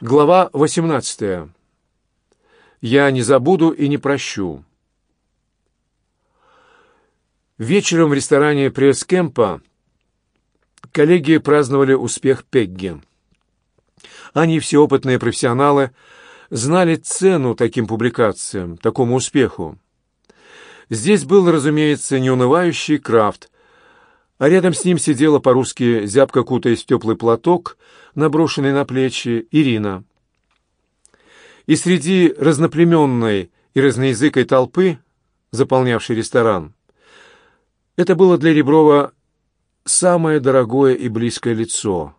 Глава 18. Я не забуду и не прощу. Вечером в ресторане пресс-кемпа коллеги праздновали успех Пегги. Они, все опытные профессионалы, знали цену таким публикациям, такому успеху. Здесь был, разумеется, неунывающий Крафт, а рядом с ним сидела по-русски, зябко кутаясь в теплый платок, наброшенный на плечи, Ирина. И среди разноплеменной и разноязыкой толпы, заполнявшей ресторан, это было для Реброва самое дорогое и близкое лицо.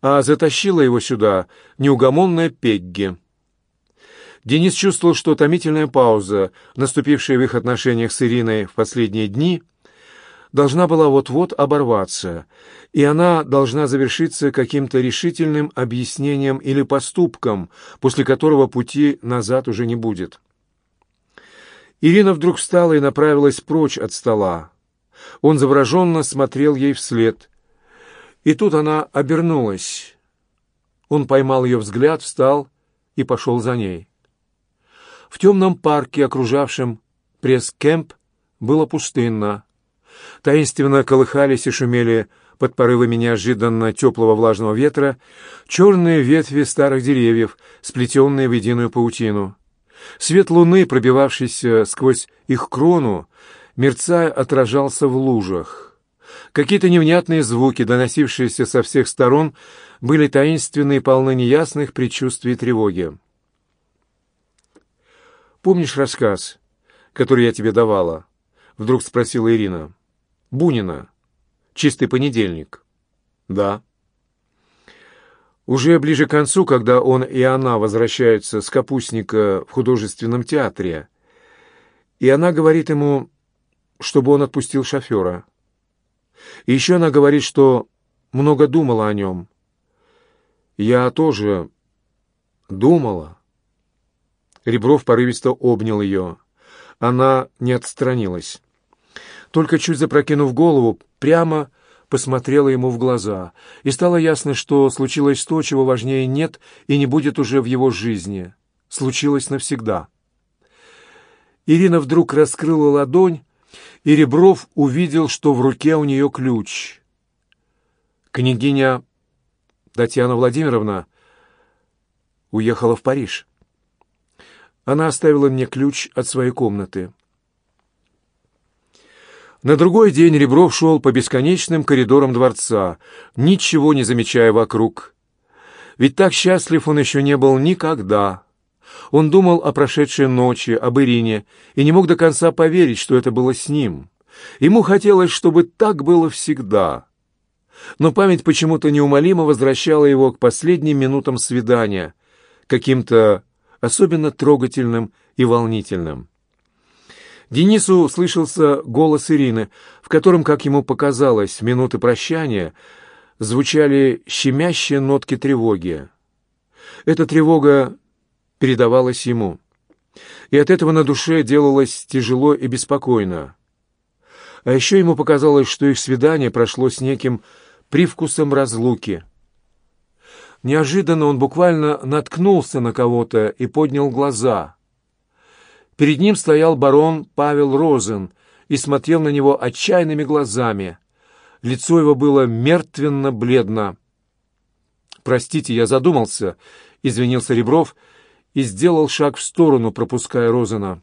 А затащила его сюда неугомонная Пегги. Денис чувствовал, что томительная пауза, наступившая в их отношениях с Ириной в последние дни — должна была вот-вот оборваться, и она должна завершиться каким-то решительным объяснением или поступком, после которого пути назад уже не будет. Ирина вдруг встала и направилась прочь от стола. Он завороженно смотрел ей вслед. И тут она обернулась. Он поймал ее взгляд, встал и пошел за ней. В темном парке, окружавшем пресс-кемп, было пустынно таинственно колыхались и шумели под порывами неожиданно теплого влажного ветра черные ветви старых деревьев, сплетенные в единую паутину. Свет луны, пробивавшийся сквозь их крону, мерцая, отражался в лужах. Какие-то невнятные звуки, доносившиеся со всех сторон, были таинственны и полны неясных предчувствий и тревоги. «Помнишь рассказ, который я тебе давала?» — вдруг спросила Ирина. Бунина. Чистый понедельник. Да. Уже ближе к концу, когда он и она возвращаются с капустника в художественном театре, и она говорит ему, чтобы он отпустил шофера. И еще она говорит, что много думала о нем. Я тоже думала. Ребров порывисто обнял ее. Она не отстранилась только чуть запрокинув голову, прямо посмотрела ему в глаза, и стало ясно, что случилось то, чего важнее нет и не будет уже в его жизни. Случилось навсегда. Ирина вдруг раскрыла ладонь, и Ребров увидел, что в руке у нее ключ. Княгиня Татьяна Владимировна уехала в Париж. Она оставила мне ключ от своей комнаты. На другой день Ребров шел по бесконечным коридорам дворца, ничего не замечая вокруг. Ведь так счастлив он еще не был никогда. Он думал о прошедшей ночи, об Ирине, и не мог до конца поверить, что это было с ним. Ему хотелось, чтобы так было всегда. Но память почему-то неумолимо возвращала его к последним минутам свидания, каким-то особенно трогательным и волнительным. Денису слышался голос Ирины, в котором, как ему показалось, минуты прощания звучали щемящие нотки тревоги. Эта тревога передавалась ему, и от этого на душе делалось тяжело и беспокойно. А еще ему показалось, что их свидание прошло с неким привкусом разлуки. Неожиданно он буквально наткнулся на кого-то и поднял глаза — Перед ним стоял барон Павел Розен и смотрел на него отчаянными глазами. Лицо его было мертвенно-бледно. «Простите, я задумался», — извинился Ребров и сделал шаг в сторону, пропуская Розена.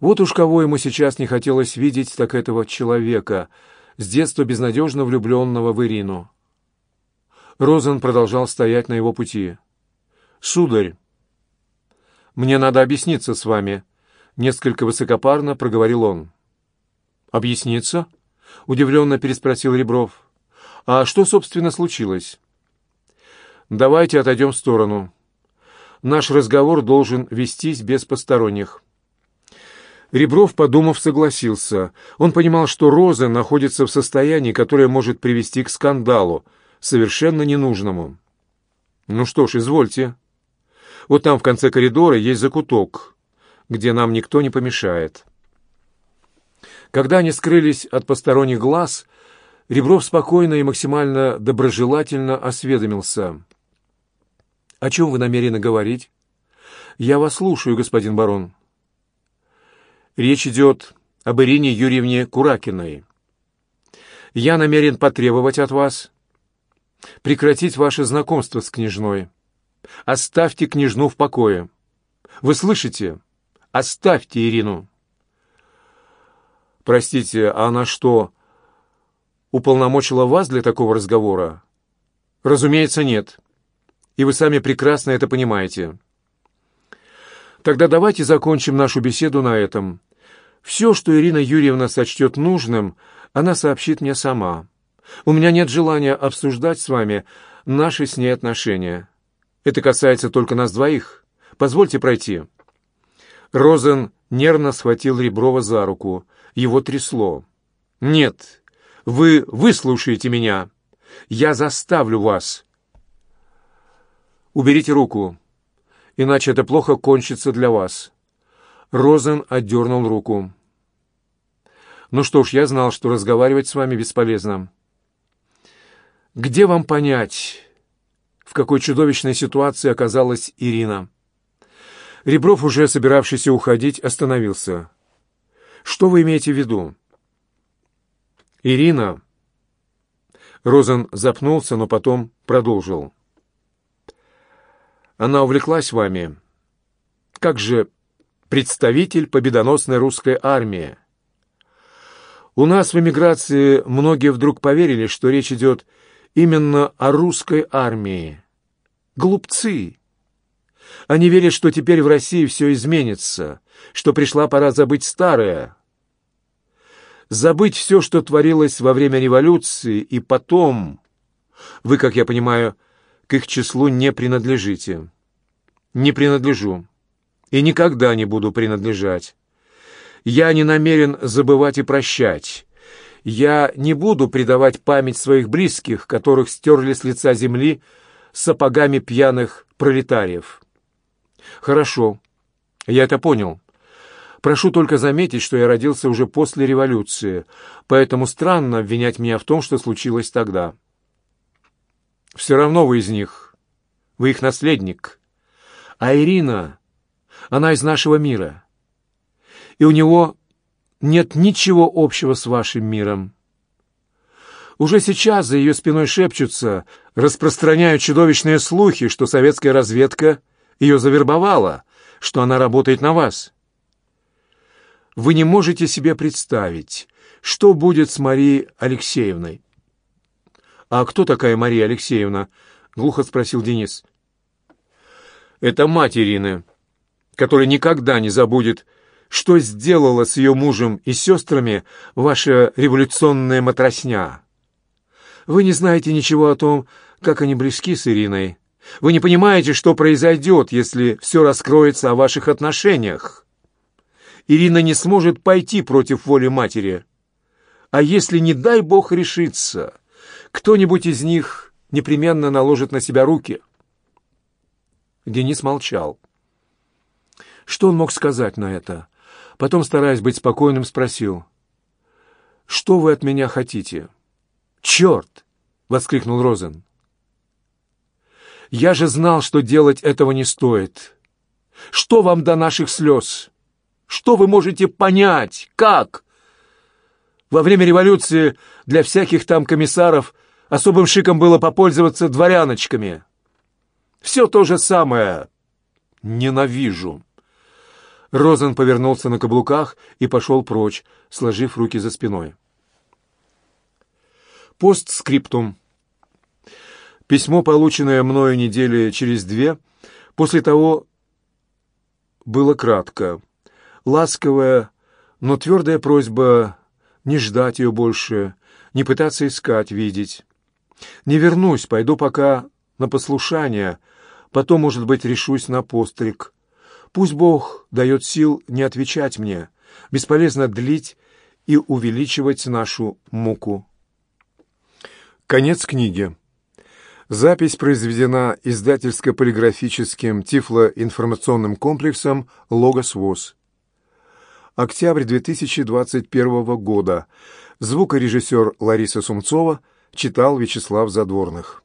Вот уж кого ему сейчас не хотелось видеть, так этого человека, с детства безнадежно влюбленного в Ирину. Розен продолжал стоять на его пути. «Сударь, мне надо объясниться с вами», — несколько высокопарно проговорил он. «Объясниться?» — удивленно переспросил Ребров. «А что, собственно, случилось?» «Давайте отойдем в сторону. Наш разговор должен вестись без посторонних». Ребров, подумав, согласился. Он понимал, что Роза находится в состоянии, которое может привести к скандалу, совершенно ненужному. «Ну что ж, извольте», вот там, в конце коридора, есть закуток, где нам никто не помешает. Когда они скрылись от посторонних глаз, Ребров спокойно и максимально доброжелательно осведомился. «О чем вы намерены говорить?» «Я вас слушаю, господин барон». «Речь идет об Ирине Юрьевне Куракиной. Я намерен потребовать от вас прекратить ваше знакомство с княжной». Оставьте княжну в покое. Вы слышите? Оставьте Ирину. Простите, а она что, уполномочила вас для такого разговора? Разумеется, нет. И вы сами прекрасно это понимаете. Тогда давайте закончим нашу беседу на этом. Все, что Ирина Юрьевна сочтет нужным, она сообщит мне сама. У меня нет желания обсуждать с вами наши с ней отношения. Это касается только нас двоих. Позвольте пройти». Розен нервно схватил Реброва за руку. Его трясло. «Нет, вы выслушаете меня. Я заставлю вас». «Уберите руку, иначе это плохо кончится для вас». Розен отдернул руку. «Ну что ж, я знал, что разговаривать с вами бесполезно». «Где вам понять?» в какой чудовищной ситуации оказалась Ирина. Ребров, уже собиравшийся уходить, остановился. «Что вы имеете в виду?» «Ирина...» Розен запнулся, но потом продолжил. «Она увлеклась вами. Как же представитель победоносной русской армии? У нас в эмиграции многие вдруг поверили, что речь идет о именно о русской армии. Глупцы! Они верят, что теперь в России все изменится, что пришла пора забыть старое. Забыть все, что творилось во время революции, и потом... Вы, как я понимаю, к их числу не принадлежите. Не принадлежу. И никогда не буду принадлежать. Я не намерен забывать и прощать я не буду предавать память своих близких, которых стерли с лица земли сапогами пьяных пролетариев. Хорошо, я это понял. Прошу только заметить, что я родился уже после революции, поэтому странно обвинять меня в том, что случилось тогда. Все равно вы из них. Вы их наследник. А Ирина, она из нашего мира. И у него нет ничего общего с вашим миром. Уже сейчас за ее спиной шепчутся, распространяют чудовищные слухи, что советская разведка ее завербовала, что она работает на вас. Вы не можете себе представить, что будет с Марией Алексеевной. «А кто такая Мария Алексеевна?» — глухо спросил Денис. «Это мать Ирины, которая никогда не забудет, что сделала с ее мужем и сестрами ваша революционная матросня. Вы не знаете ничего о том, как они близки с Ириной. Вы не понимаете, что произойдет, если все раскроется о ваших отношениях. Ирина не сможет пойти против воли матери. А если, не дай бог, решится, кто-нибудь из них непременно наложит на себя руки. Денис молчал. Что он мог сказать на это? Потом, стараясь быть спокойным, спросил. «Что вы от меня хотите?» «Черт!» — воскликнул Розен. «Я же знал, что делать этого не стоит. Что вам до наших слез? Что вы можете понять? Как?» Во время революции для всяких там комиссаров особым шиком было попользоваться дворяночками. «Все то же самое. Ненавижу». Розен повернулся на каблуках и пошел прочь, сложив руки за спиной. Постскриптум. Письмо, полученное мною недели через две, после того было кратко. Ласковая, но твердая просьба не ждать ее больше, не пытаться искать, видеть. Не вернусь, пойду пока на послушание, потом, может быть, решусь на постриг. Пусть Бог дает сил не отвечать мне, бесполезно длить и увеличивать нашу муку. Конец книги. Запись произведена издательско-полиграфическим тифлоинформационным комплексом «Логос ВОЗ». Октябрь 2021 года. Звукорежиссер Лариса Сумцова читал Вячеслав Задворных.